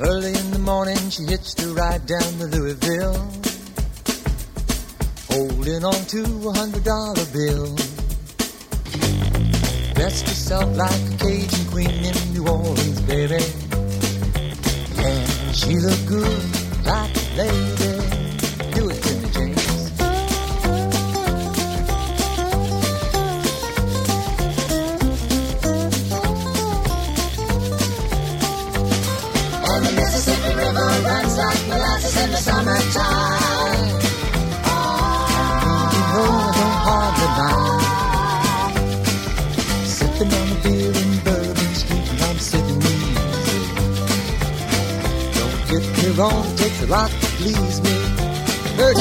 Early in the morning, she hitched a ride down to Louisville, holding on to a hundred dollar bill. Dressed herself like a Cajun queen in New Orleans, baby. And she looked good like a lady. The Mississippi River runs like molasses in the summertime. Oh. You know I don't hardly mind. Sipping on a beer in Bourbon Street and I'm sitting easy. Don't get me wrong, it takes a lot to please me. Bird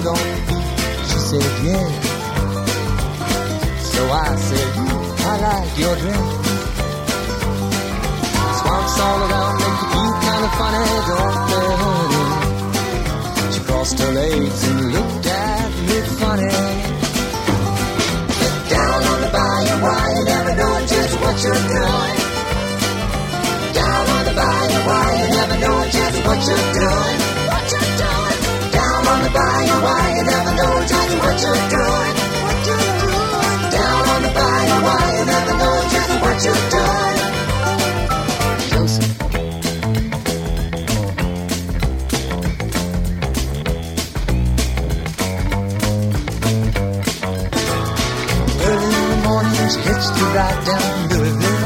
the beat, she said, yeah. So I said, hmm, I like your drink. Swamps all around make you feel kind of funny, don't they, honey? She crossed her legs and looked at me funny. Get down on the bayou while you never know just what you're doing. Down on the bayou while you never know just what you're doing. She hitched to ride down Louisville.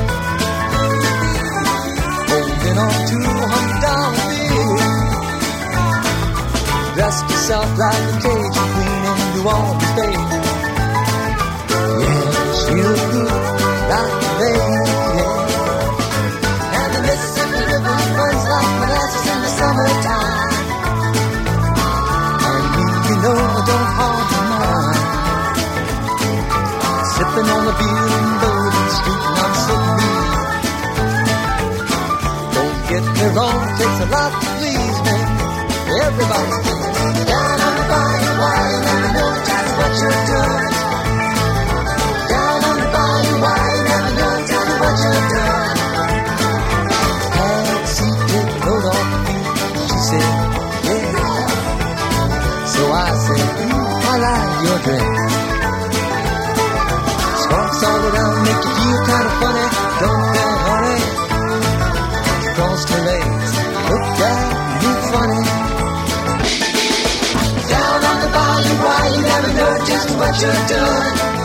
Holding on to a hundred dollar bill. Dressed herself like a Cajun queen in New Orleans, baby. Yeah, she looked good lot to please me. Everybody's what you're doing.